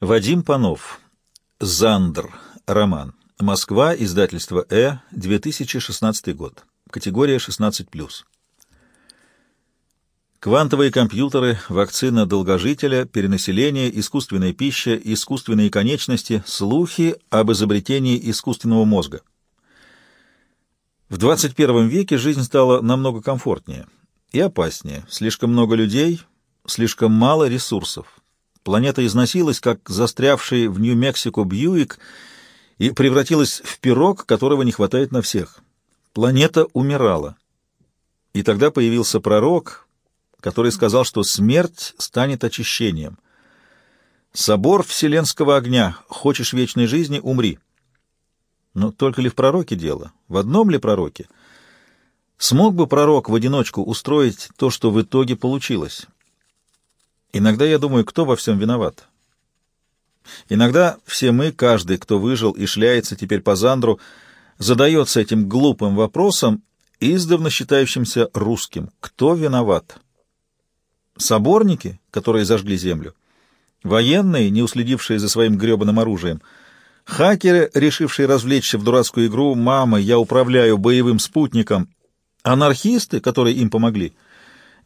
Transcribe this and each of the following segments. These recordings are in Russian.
Вадим Панов. Зандр. Роман. Москва. Издательство «Э». 2016 год. Категория 16+. Квантовые компьютеры, вакцина долгожителя, перенаселение, искусственная пища, искусственные конечности, слухи об изобретении искусственного мозга. В 21 веке жизнь стала намного комфортнее и опаснее. Слишком много людей, слишком мало ресурсов. Планета износилась, как застрявший в Нью-Мексико Бьюик, и превратилась в пирог, которого не хватает на всех. Планета умирала. И тогда появился пророк, который сказал, что смерть станет очищением. Собор вселенского огня. Хочешь вечной жизни — умри. Но только ли в пророке дело? В одном ли пророке? Смог бы пророк в одиночку устроить то, что в итоге получилось? Иногда я думаю, кто во всем виноват. Иногда все мы, каждый, кто выжил и шляется теперь по Зандру, задается этим глупым вопросом, издавна считающимся русским. Кто виноват? Соборники, которые зажгли землю? Военные, не уследившие за своим гребаным оружием? Хакеры, решившие развлечься в дурацкую игру «Мама, я управляю боевым спутником»? Анархисты, которые им помогли? —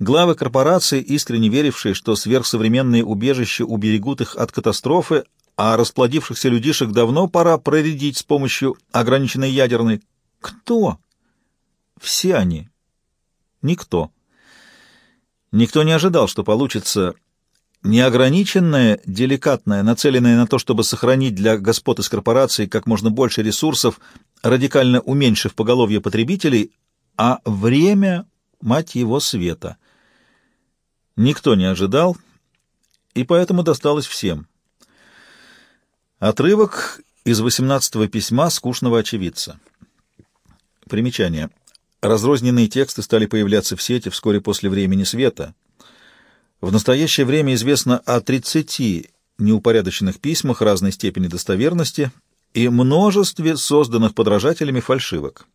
Главы корпораций, искренне верившие, что сверхсовременные убежища уберегут их от катастрофы, а расплодившихся людишек давно пора проредить с помощью ограниченной ядерной. Кто? Все они. Никто. Никто не ожидал, что получится неограниченная, деликатная, нацеленная на то, чтобы сохранить для господ из корпораций как можно больше ресурсов, радикально уменьшив поголовье потребителей, а время, мать его, света никто не ожидал, и поэтому досталось всем. Отрывок из 18-го письма скучного очевидца. Примечание. Разрозненные тексты стали появляться в сети вскоре после времени света. В настоящее время известно о 30 неупорядоченных письмах разной степени достоверности и множестве созданных подражателями фальшивок.